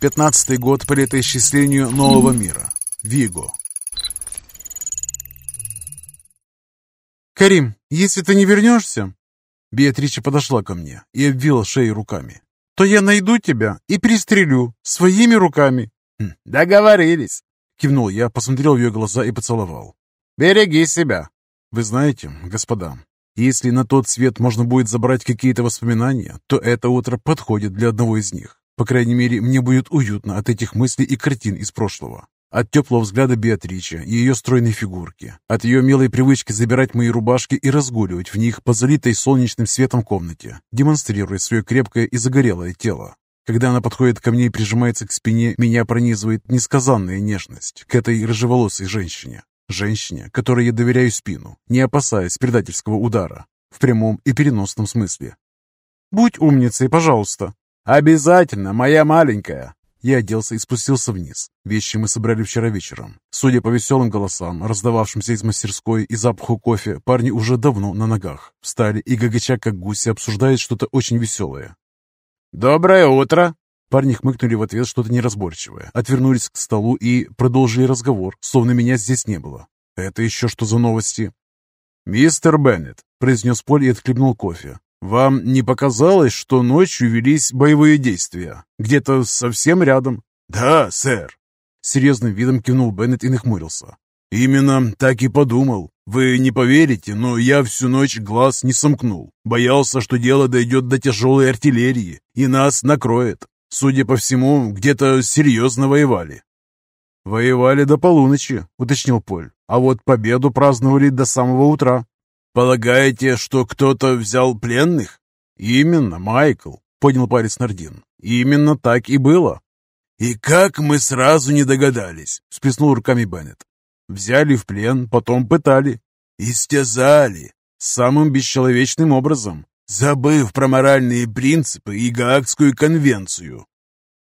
Пятнадцатый год по летоисчислению нового мира. Виго. «Карим, если ты не вернешься...» Беатрича подошла ко мне и обвила шею руками. «То я найду тебя и пристрелю своими руками». Хм, «Договорились!» Кивнул я, посмотрел в ее глаза и поцеловал. «Береги себя!» «Вы знаете, господа, если на тот свет можно будет забрать какие-то воспоминания, то это утро подходит для одного из них. По крайней мере, мне будет уютно от этих мыслей и картин из прошлого. От теплого взгляда Беатричи и ее стройной фигурки, от ее милой привычки забирать мои рубашки и разгуливать в них по залитой солнечным светом комнате, демонстрируя свое крепкое и загорелое тело. Когда она подходит ко мне и прижимается к спине, меня пронизывает несказанная нежность к этой рыжеволосой женщине. Женщине, которой я доверяю спину, не опасаясь предательского удара. В прямом и переносном смысле. «Будь умницей, пожалуйста». «Обязательно, моя маленькая!» Я оделся и спустился вниз. Вещи мы собрали вчера вечером. Судя по веселым голосам, раздававшимся из мастерской и запаху кофе, парни уже давно на ногах. Встали и, гагача как гуси, обсуждают что-то очень веселое. «Доброе утро!» Парни хмыкнули в ответ что-то неразборчивое, отвернулись к столу и продолжили разговор, словно меня здесь не было. «Это еще что за новости?» «Мистер Беннет», — произнес Поль и отхлебнул кофе. «Вам не показалось, что ночью велись боевые действия? Где-то совсем рядом?» «Да, сэр», — серьезным видом кивнул Беннет и нахмурился. «Именно так и подумал. Вы не поверите, но я всю ночь глаз не сомкнул. Боялся, что дело дойдет до тяжелой артиллерии, и нас накроет. Судя по всему, где-то серьезно воевали». «Воевали до полуночи», — уточнил Поль. «А вот победу праздновали до самого утра». «Полагаете, что кто-то взял пленных?» «Именно, Майкл», — поднял палец Нардин. «Именно так и было». «И как мы сразу не догадались?» — всплеснул руками Беннет. «Взяли в плен, потом пытали». «Истязали». «Самым бесчеловечным образом». «Забыв про моральные принципы и Гаагскую конвенцию».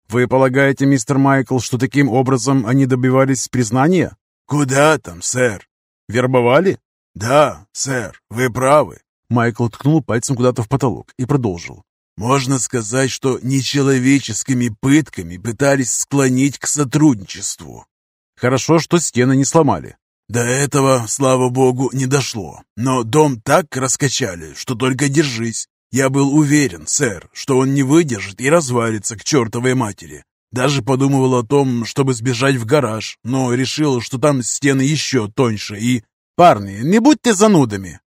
«Вы полагаете, мистер Майкл, что таким образом они добивались признания?» «Куда там, сэр?» «Вербовали?» «Да, сэр, вы правы». Майкл ткнул пальцем куда-то в потолок и продолжил. «Можно сказать, что нечеловеческими пытками пытались склонить к сотрудничеству». «Хорошо, что стены не сломали». «До этого, слава богу, не дошло. Но дом так раскачали, что только держись. Я был уверен, сэр, что он не выдержит и развалится к чертовой матери. Даже подумывал о том, чтобы сбежать в гараж, но решил, что там стены еще тоньше и «Парни, не будьте занудами!»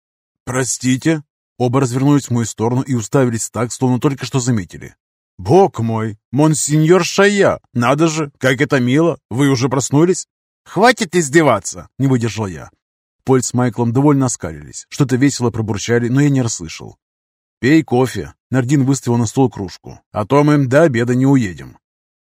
«Простите?» Оба развернулись в мою сторону и уставились так, словно только что заметили. «Бог мой! Монсеньор Шая! Надо же, как это мило! Вы уже проснулись?» «Хватит издеваться!» — не выдержал я. Поль с Майклом довольно оскалились. Что-то весело пробурчали, но я не расслышал. «Пей кофе!» — Нардин выставил на стол кружку. «А то мы до обеда не уедем».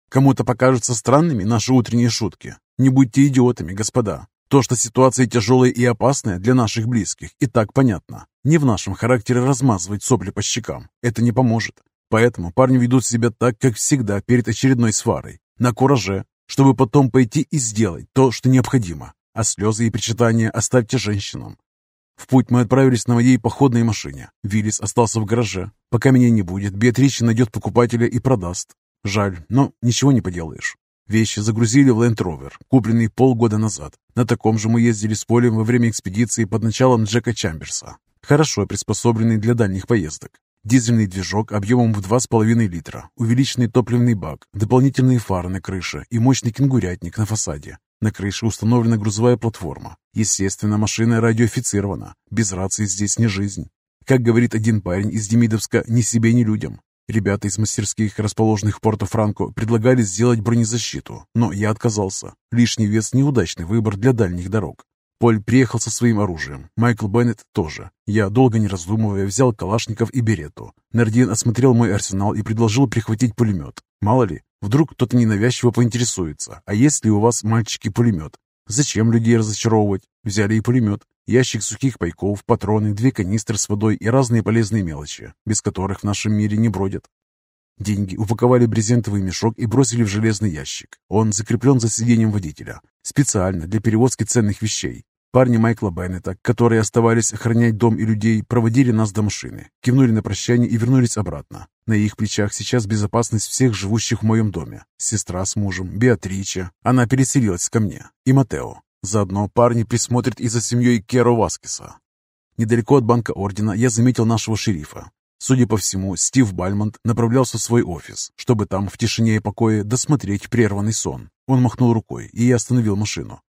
Кому-то покажутся странными наши утренние шутки. Не будьте идиотами, господа. То, что ситуация тяжелая и опасная для наших близких, и так понятно. Не в нашем характере размазывать сопли по щекам. Это не поможет. Поэтому парни ведут себя так, как всегда перед очередной сварой. На кураже, чтобы потом пойти и сделать то, что необходимо. А слезы и причитания оставьте женщинам. В путь мы отправились на моей походной машине. Виллис остался в гараже. Пока меня не будет, Беатрича найдет покупателя и продаст. Жаль, но ничего не поделаешь. Вещи загрузили в Land Rover, купленный полгода назад. На таком же мы ездили с Полем во время экспедиции под началом Джека Чамберса. Хорошо приспособленный для дальних поездок. Дизельный движок объемом в 2,5 литра, увеличенный топливный бак, дополнительные фары на крыше и мощный кенгурятник на фасаде. На крыше установлена грузовая платформа. Естественно, машина радиофицирована. Без рации здесь не жизнь. Как говорит один парень из Демидовска, ни себе, ни людям. Ребята из мастерских, расположенных в Порто-Франко, предлагали сделать бронезащиту, но я отказался. Лишний вес – неудачный выбор для дальних дорог. Поль приехал со своим оружием, Майкл Беннет тоже. Я, долго не раздумывая, взял калашников и берету. Нардин осмотрел мой арсенал и предложил прихватить пулемет. Мало ли, вдруг кто-то ненавязчиво поинтересуется, а есть ли у вас, мальчики, пулемет? Зачем людей разочаровывать? Взяли и пулемет. Ящик сухих пайков, патроны, две канистры с водой и разные полезные мелочи, без которых в нашем мире не бродят. Деньги упаковали в брезентовый мешок и бросили в железный ящик. Он закреплен за сиденьем водителя, специально для перевозки ценных вещей. Парни Майкла Беннета, которые оставались охранять дом и людей, проводили нас до машины, кивнули на прощание и вернулись обратно. На их плечах сейчас безопасность всех живущих в моем доме. Сестра с мужем, Беатрича, она переселилась ко мне, и Матео. Заодно парни присмотрят и за семьей Керо Васкеса. Недалеко от банка Ордена я заметил нашего шерифа. Судя по всему, Стив Бальмонт направлялся в свой офис, чтобы там в тишине и покое досмотреть прерванный сон. Он махнул рукой, и я остановил машину.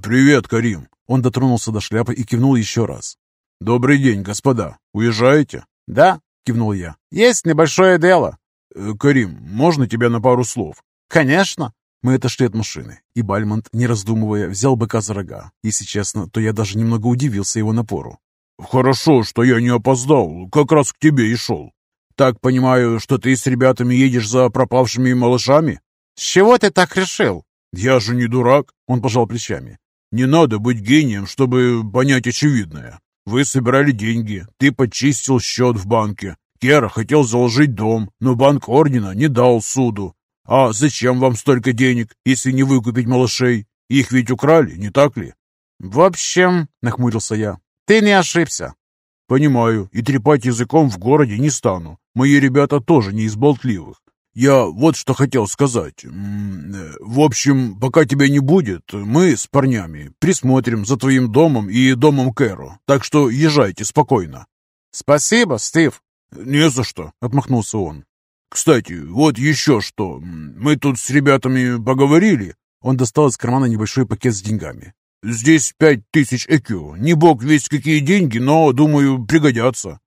«Привет, Карим!» Он дотронулся до шляпы и кивнул еще раз. «Добрый день, господа. Уезжаете?» «Да», — кивнул я. «Есть небольшое дело». Э, «Карим, можно тебя на пару слов?» «Конечно». Мы отошли от машины, и Бальмонт, не раздумывая, взял быка за рога. Если честно, то я даже немного удивился его напору. «Хорошо, что я не опоздал, как раз к тебе и шел. Так понимаю, что ты с ребятами едешь за пропавшими малышами?» «С чего ты так решил?» «Я же не дурак», — он пожал плечами. «Не надо быть гением, чтобы понять очевидное. Вы собирали деньги, ты подчистил счет в банке. Кера хотел заложить дом, но банк Ордена не дал суду. А зачем вам столько денег, если не выкупить малышей? Их ведь украли, не так ли?» «В общем», — нахмурился я, — «ты не ошибся». «Понимаю, и трепать языком в городе не стану. Мои ребята тоже не из болтливых. Я вот что хотел сказать. В общем, пока тебя не будет, мы с парнями присмотрим за твоим домом и домом Кэру, так что езжайте спокойно». «Спасибо, Стив». «Не за что», — отмахнулся он. «Кстати, вот еще что. Мы тут с ребятами поговорили». Он достал из кармана небольшой пакет с деньгами. «Здесь пять тысяч ЭКЮ. Не бог весь какие деньги, но, думаю, пригодятся».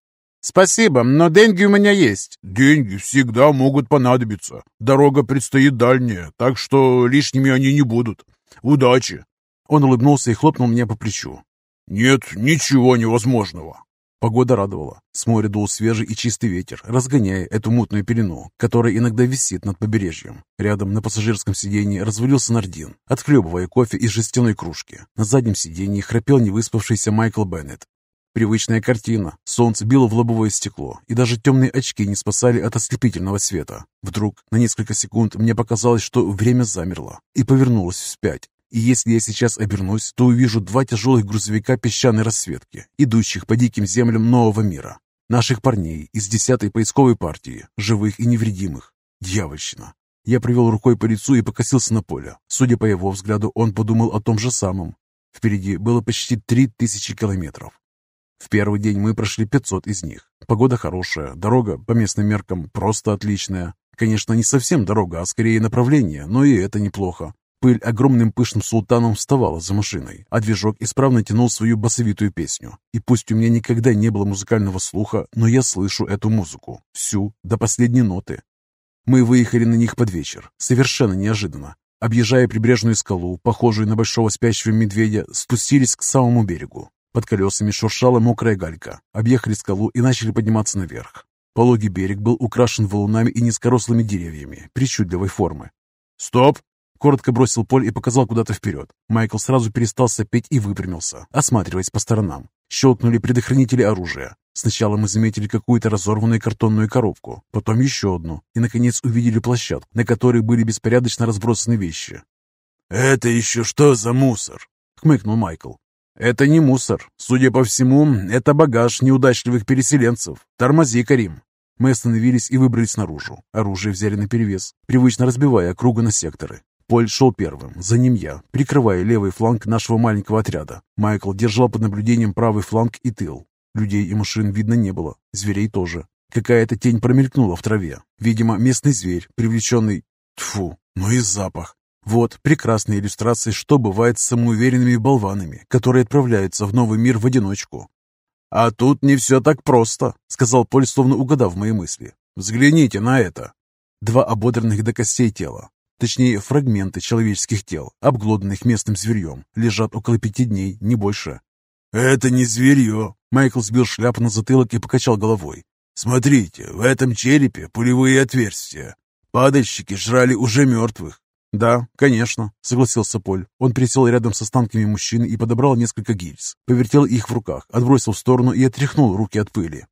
«Спасибо, но деньги у меня есть». «Деньги всегда могут понадобиться. Дорога предстоит дальняя, так что лишними они не будут. Удачи!» Он улыбнулся и хлопнул меня по плечу. «Нет ничего невозможного». Погода радовала. С моря дул свежий и чистый ветер, разгоняя эту мутную пелену, которая иногда висит над побережьем. Рядом на пассажирском сиденье развалился Нардин, отхлебывая кофе из жестяной кружки. На заднем сиденье храпел невыспавшийся Майкл Беннет. Привычная картина. Солнце било в лобовое стекло, и даже темные очки не спасали от ослепительного света. Вдруг, на несколько секунд, мне показалось, что время замерло и повернулось вспять. И если я сейчас обернусь, то увижу два тяжелых грузовика песчаной расцветки, идущих по диким землям нового мира. Наших парней из десятой поисковой партии, живых и невредимых. Дьявольщина. Я привел рукой по лицу и покосился на поле. Судя по его взгляду, он подумал о том же самом. Впереди было почти три тысячи километров. В первый день мы прошли 500 из них. Погода хорошая, дорога по местным меркам просто отличная. Конечно, не совсем дорога, а скорее направление, но и это неплохо. Пыль огромным пышным султаном вставала за машиной, а движок исправно тянул свою басовитую песню. И пусть у меня никогда не было музыкального слуха, но я слышу эту музыку. Всю, до последней ноты. Мы выехали на них под вечер, совершенно неожиданно. Объезжая прибрежную скалу, похожую на большого спящего медведя, спустились к самому берегу. Под колесами шуршала мокрая галька. Объехали скалу и начали подниматься наверх. Пологий берег был украшен валунами и низкорослыми деревьями причудливой формы. «Стоп!» Коротко бросил Поль и показал куда-то вперед. Майкл сразу перестал сопеть и выпрямился, осматриваясь по сторонам. Щелкнули предохранители оружия. Сначала мы заметили какую-то разорванную картонную коробку, потом еще одну, и, наконец, увидели площадку, на которой были беспорядочно разбросаны вещи. «Это еще что за мусор?» — хмыкнул Майкл. «Это не мусор. Судя по всему, это багаж неудачливых переселенцев. Тормози, Карим». Мы остановились и выбрались наружу. Оружие взяли наперевес, привычно разбивая круга на секторы. Поль шел первым, за ним я, прикрывая левый фланг нашего маленького отряда. Майкл держал под наблюдением правый фланг и тыл. Людей и машин видно не было, зверей тоже. Какая-то тень промелькнула в траве. Видимо, местный зверь, привлеченный... Тфу, ну и запах. Вот прекрасная иллюстрация, что бывает с самоуверенными болванами, которые отправляются в новый мир в одиночку. «А тут не все так просто», — сказал Поль, словно угадав мои мысли. «Взгляните на это». Два ободранных до костей тела, точнее фрагменты человеческих тел, обглоданных местным зверьем, лежат около пяти дней, не больше. «Это не зверье», — Майкл сбил шляпу на затылок и покачал головой. «Смотрите, в этом черепе пулевые отверстия. Падальщики жрали уже мертвых. «Да, конечно», — согласился Поль. Он присел рядом с останками мужчины и подобрал несколько гильз. Повертел их в руках, отбросил в сторону и отряхнул руки от пыли.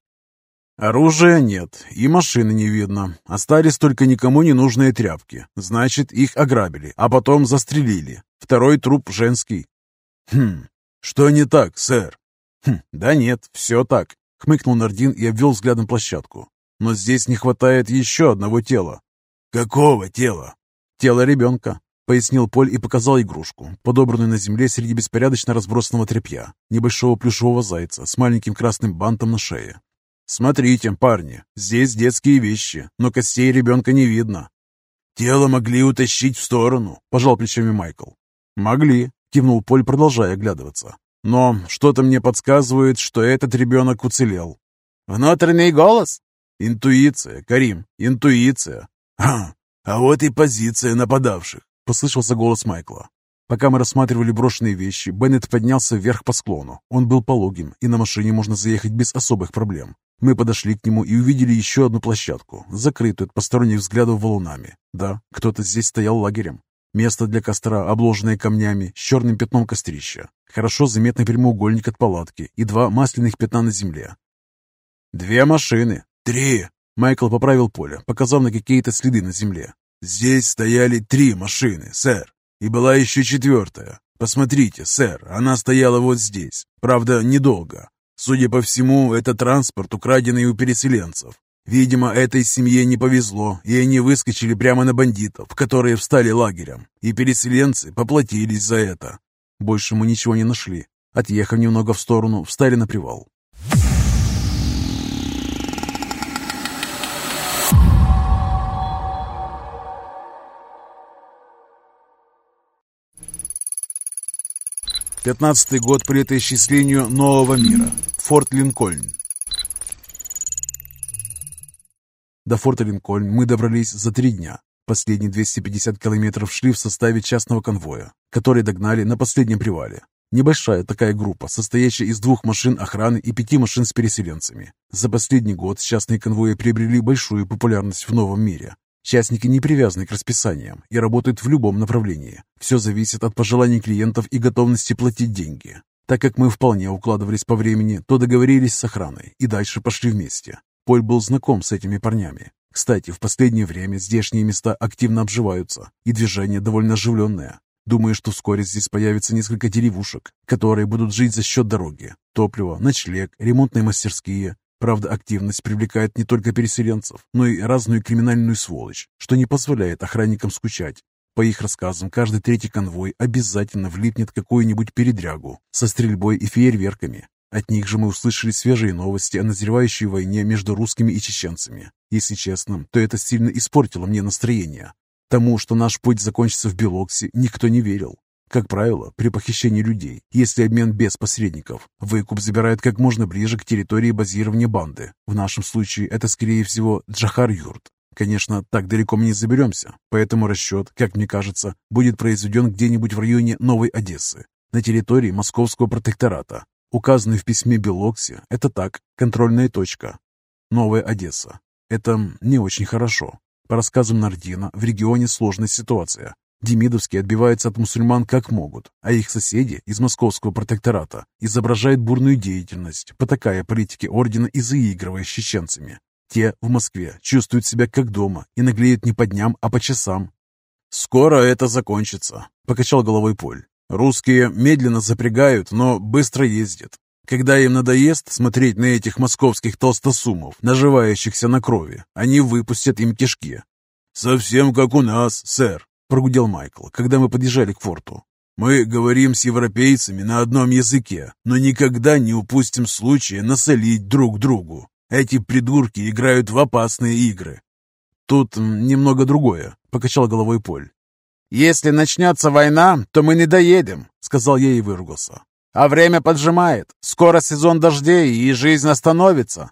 «Оружия нет, и машины не видно. Остались только никому не нужные тряпки. Значит, их ограбили, а потом застрелили. Второй труп женский». «Хм, «Что не так, сэр?» «Хм, да нет, все так», — хмыкнул Нардин и обвел взглядом площадку. «Но здесь не хватает еще одного тела». «Какого тела?» «Тело ребенка», — пояснил Поль и показал игрушку, подобранную на земле среди беспорядочно разбросанного тряпья, небольшого плюшевого зайца с маленьким красным бантом на шее. «Смотрите, парни, здесь детские вещи, но костей ребенка не видно». «Тело могли утащить в сторону», — пожал плечами Майкл. «Могли», — кивнул Поль, продолжая оглядываться. «Но что-то мне подсказывает, что этот ребенок уцелел». «Внутренний голос?» «Интуиция, Карим, интуиция». «А, а вот и позиция нападавших», — послышался голос Майкла. Пока мы рассматривали брошенные вещи, Беннет поднялся вверх по склону. Он был пологим, и на машине можно заехать без особых проблем. Мы подошли к нему и увидели еще одну площадку, закрытую от посторонних взглядов валунами. Да, кто-то здесь стоял лагерем. Место для костра, обложенное камнями, с черным пятном кострища. Хорошо заметный прямоугольник от палатки и два масляных пятна на земле. «Две машины!» «Три!» Майкл поправил поле, показав на какие-то следы на земле. «Здесь стояли три машины, сэр, и была еще четвертая. Посмотрите, сэр, она стояла вот здесь. Правда, недолго. Судя по всему, это транспорт, украденный у переселенцев. Видимо, этой семье не повезло, и они выскочили прямо на бандитов, которые встали лагерем, и переселенцы поплатились за это. Больше мы ничего не нашли. Отъехав немного в сторону, встали на привал. Пятнадцатый год по летоисчислению нового мира. Форт Линкольн. До форта Линкольн мы добрались за три дня. Последние 250 километров шли в составе частного конвоя, который догнали на последнем привале. Небольшая такая группа, состоящая из двух машин охраны и пяти машин с переселенцами. За последний год частные конвои приобрели большую популярность в новом мире. Частники не привязаны к расписаниям и работают в любом направлении. Все зависит от пожеланий клиентов и готовности платить деньги. Так как мы вполне укладывались по времени, то договорились с охраной и дальше пошли вместе. Поль был знаком с этими парнями. Кстати, в последнее время здешние места активно обживаются, и движение довольно оживленное. Думаю, что вскоре здесь появится несколько деревушек, которые будут жить за счет дороги, топлива, ночлег, ремонтные мастерские, Правда, активность привлекает не только переселенцев, но и разную криминальную сволочь, что не позволяет охранникам скучать. По их рассказам, каждый третий конвой обязательно влипнет какую-нибудь передрягу со стрельбой и фейерверками. От них же мы услышали свежие новости о назревающей войне между русскими и чеченцами. Если честно, то это сильно испортило мне настроение. Тому, что наш путь закончится в Белоксе, никто не верил. Как правило, при похищении людей, если обмен без посредников, выкуп забирают как можно ближе к территории базирования банды. В нашем случае это, скорее всего, Джахар-Юрт. Конечно, так далеко мы не заберемся, поэтому расчет, как мне кажется, будет произведен где-нибудь в районе Новой Одессы, на территории Московского протектората. Указанный в письме Белокси, это так, контрольная точка. Новая Одесса. Это не очень хорошо. По рассказам Нардина, в регионе сложная ситуация. Демидовские отбиваются от мусульман как могут, а их соседи из московского протектората изображают бурную деятельность, потакая политике ордена и заигрывая с чеченцами. Те в Москве чувствуют себя как дома и наглеют не по дням, а по часам. «Скоро это закончится», — покачал головой Поль. «Русские медленно запрягают, но быстро ездят. Когда им надоест смотреть на этих московских толстосумов, наживающихся на крови, они выпустят им кишки». «Совсем как у нас, сэр», прогудел Майкл, когда мы подъезжали к форту. «Мы говорим с европейцами на одном языке, но никогда не упустим случая насолить друг другу. Эти придурки играют в опасные игры». «Тут немного другое», — покачал головой Поль. «Если начнется война, то мы не доедем», — сказал я и выругался. «А время поджимает. Скоро сезон дождей, и жизнь остановится».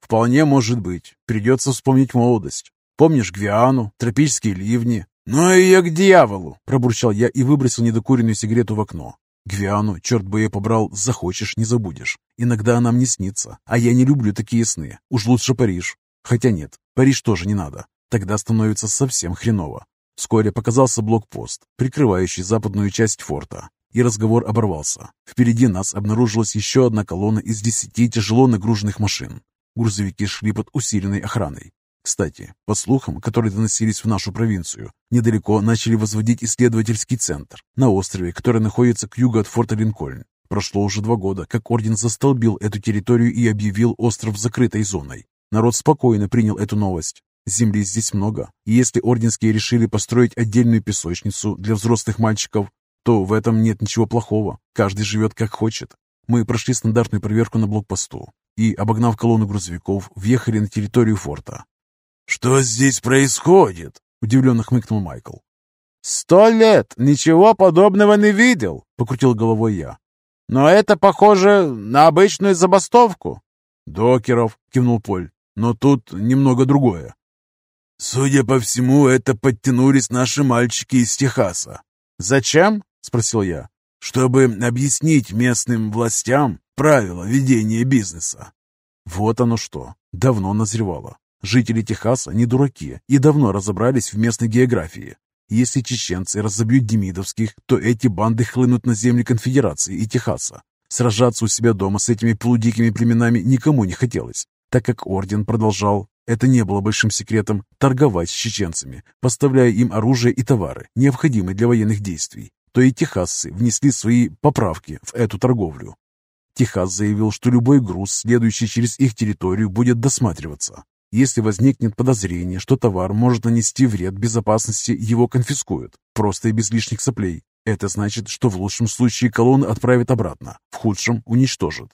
«Вполне может быть. Придется вспомнить молодость. Помнишь Гвиану, тропические ливни, «Ну и я к дьяволу!» – пробурчал я и выбросил недокуренную сигарету в окно. Гвиану, черт бы я побрал, захочешь, не забудешь. Иногда она мне снится, а я не люблю такие сны. Уж лучше Париж. Хотя нет, Париж тоже не надо. Тогда становится совсем хреново. Вскоре показался блокпост, прикрывающий западную часть форта, и разговор оборвался. Впереди нас обнаружилась еще одна колонна из десяти тяжело нагруженных машин. Грузовики шли под усиленной охраной. Кстати, по слухам, которые доносились в нашу провинцию, недалеко начали возводить исследовательский центр на острове, который находится к югу от форта Линкольн. Прошло уже два года, как Орден застолбил эту территорию и объявил остров закрытой зоной. Народ спокойно принял эту новость. Земли здесь много, и если орденские решили построить отдельную песочницу для взрослых мальчиков, то в этом нет ничего плохого. Каждый живет как хочет. Мы прошли стандартную проверку на блокпосту и, обогнав колонну грузовиков, въехали на территорию форта. «Что здесь происходит?» – удивленно хмыкнул Майкл. «Сто лет! Ничего подобного не видел!» — покрутил головой я. «Но это похоже на обычную забастовку». «Докеров!» — кивнул Поль. «Но тут немного другое». «Судя по всему, это подтянулись наши мальчики из Техаса». «Зачем?» — спросил я. «Чтобы объяснить местным властям правила ведения бизнеса». Вот оно что. Давно назревало. Жители Техаса не дураки и давно разобрались в местной географии. Если чеченцы разобьют демидовских, то эти банды хлынут на земли конфедерации и Техаса. Сражаться у себя дома с этими полудикими племенами никому не хотелось, так как орден продолжал, это не было большим секретом, торговать с чеченцами, поставляя им оружие и товары, необходимые для военных действий, то и техасцы внесли свои поправки в эту торговлю. Техас заявил, что любой груз, следующий через их территорию, будет досматриваться. Если возникнет подозрение, что товар может нанести вред безопасности, его конфискуют, просто и без лишних соплей. Это значит, что в лучшем случае колонны отправят обратно, в худшем уничтожат.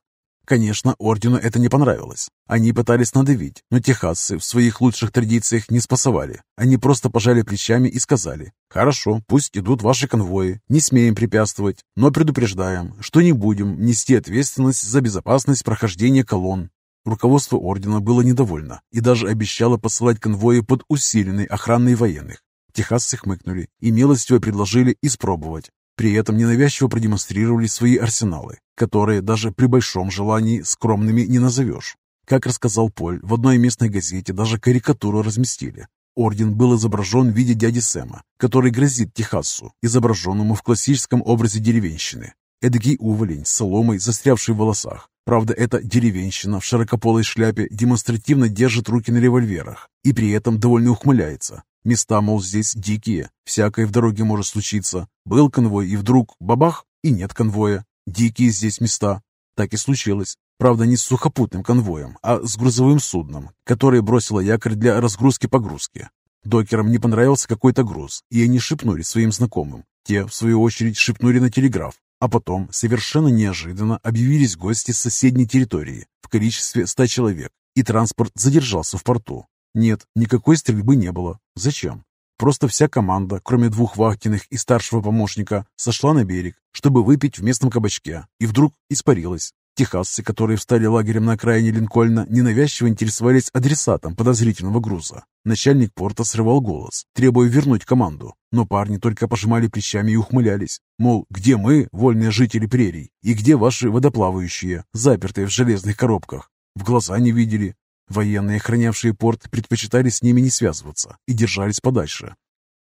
Конечно, ордену это не понравилось. Они пытались надавить, но техасцы в своих лучших традициях не спасовали. Они просто пожали плечами и сказали, «Хорошо, пусть идут ваши конвои, не смеем препятствовать, но предупреждаем, что не будем нести ответственность за безопасность прохождения колонн. Руководство ордена было недовольно и даже обещало посылать конвои под усиленной охраной военных. Техасцы хмыкнули и милостиво предложили испробовать. При этом ненавязчиво продемонстрировали свои арсеналы, которые даже при большом желании скромными не назовешь. Как рассказал Поль, в одной местной газете даже карикатуру разместили. Орден был изображен в виде дяди Сэма, который грозит Техасу, изображенному в классическом образе деревенщины. Эдакий уволень с соломой, застрявший в волосах, Правда, эта деревенщина в широкополой шляпе демонстративно держит руки на револьверах и при этом довольно ухмыляется. Места, мол, здесь дикие, всякое в дороге может случиться. Был конвой, и вдруг бабах, и нет конвоя. Дикие здесь места. Так и случилось. Правда, не с сухопутным конвоем, а с грузовым судном, которое бросило якорь для разгрузки-погрузки. Докерам не понравился какой-то груз, и они шепнули своим знакомым. Те, в свою очередь, шепнули на телеграф. А потом, совершенно неожиданно, объявились гости с соседней территории в количестве ста человек, и транспорт задержался в порту. Нет, никакой стрельбы не было. Зачем? Просто вся команда, кроме двух вахтенных и старшего помощника, сошла на берег, чтобы выпить в местном кабачке, и вдруг испарилась. Техасцы, которые встали лагерем на окраине Линкольна, ненавязчиво интересовались адресатом подозрительного груза. Начальник порта срывал голос, требуя вернуть команду, но парни только пожимали плечами и ухмылялись. Мол, где мы, вольные жители прерий, и где ваши водоплавающие, запертые в железных коробках? В глаза не видели. Военные, охранявшие порт, предпочитали с ними не связываться и держались подальше.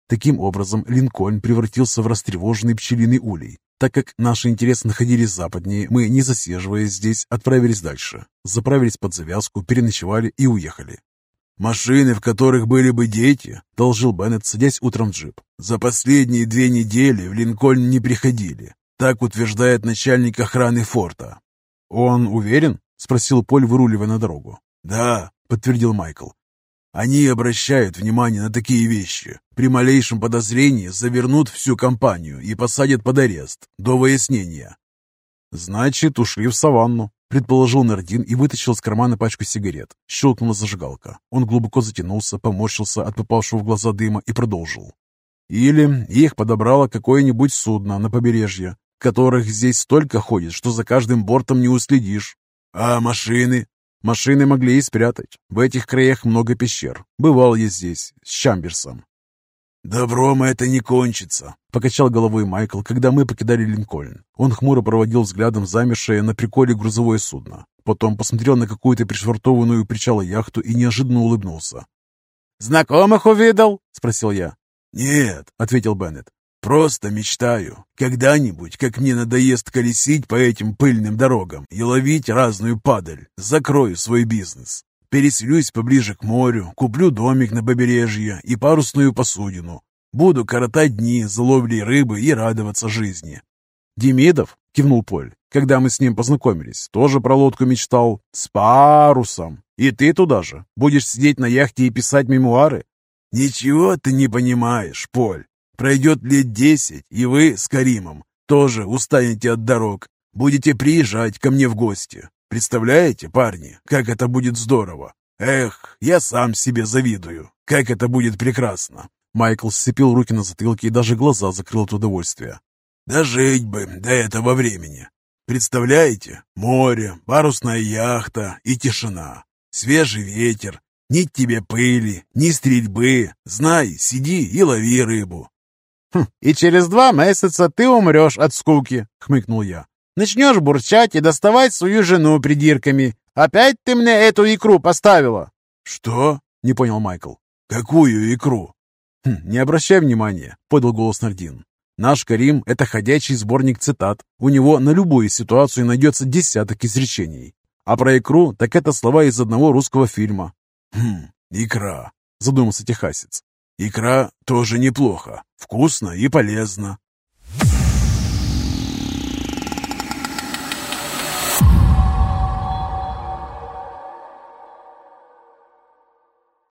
Таким образом, Линкольн превратился в растревоженный пчелиный улей, так как наши интересы находились западнее, мы, не засиживаясь здесь, отправились дальше. Заправились под завязку, переночевали и уехали. «Машины, в которых были бы дети», — должил Беннет, садясь утром в джип. «За последние две недели в Линкольн не приходили. Так утверждает начальник охраны форта». «Он уверен?» — спросил Поль, выруливая на дорогу. «Да», — подтвердил Майкл. Они обращают внимание на такие вещи. При малейшем подозрении завернут всю компанию и посадят под арест до выяснения. «Значит, ушли в саванну», — предположил Нардин и вытащил из кармана пачку сигарет. Щелкнула зажигалка. Он глубоко затянулся, поморщился от попавшего в глаза дыма и продолжил. «Или их подобрало какое-нибудь судно на побережье, которых здесь столько ходит, что за каждым бортом не уследишь. А машины? Машины могли и спрятать. В этих краях много пещер. Бывал я здесь, с Чамберсом. «Добром это не кончится», — покачал головой Майкл, когда мы покидали Линкольн. Он хмуро проводил взглядом замершее на приколе грузовое судно. Потом посмотрел на какую-то пришвартованную у причала яхту и неожиданно улыбнулся. «Знакомых увидел?» — спросил я. «Нет», — ответил Беннет. Просто мечтаю. Когда-нибудь, как мне надоест колесить по этим пыльным дорогам и ловить разную падаль, закрою свой бизнес. Переселюсь поближе к морю, куплю домик на побережье и парусную посудину. Буду коротать дни за ловлей рыбы и радоваться жизни. «Демидов?» — кивнул Поль. «Когда мы с ним познакомились, тоже про лодку мечтал. С парусом. И ты туда же. Будешь сидеть на яхте и писать мемуары?» «Ничего ты не понимаешь, Поль. Пройдет лет десять, и вы с Каримом тоже устанете от дорог. Будете приезжать ко мне в гости. Представляете, парни, как это будет здорово? Эх, я сам себе завидую. Как это будет прекрасно!» Майкл сцепил руки на затылке и даже глаза закрыл от удовольствия. «Дожить бы до этого времени. Представляете? Море, парусная яхта и тишина. Свежий ветер. Ни тебе пыли, ни стрельбы. Знай, сиди и лови рыбу. Хм, «И через два месяца ты умрешь от скуки», — хмыкнул я. «Начнешь бурчать и доставать свою жену придирками. Опять ты мне эту икру поставила?» «Что?» — не понял Майкл. «Какую икру?» хм, «Не обращай внимания», — подал голос Нардин. «Наш Карим — это ходячий сборник цитат. У него на любую ситуацию найдется десяток изречений. А про икру, так это слова из одного русского фильма». «Хм, икра», — задумался техасец. «Икра тоже неплохо. Вкусно и полезно.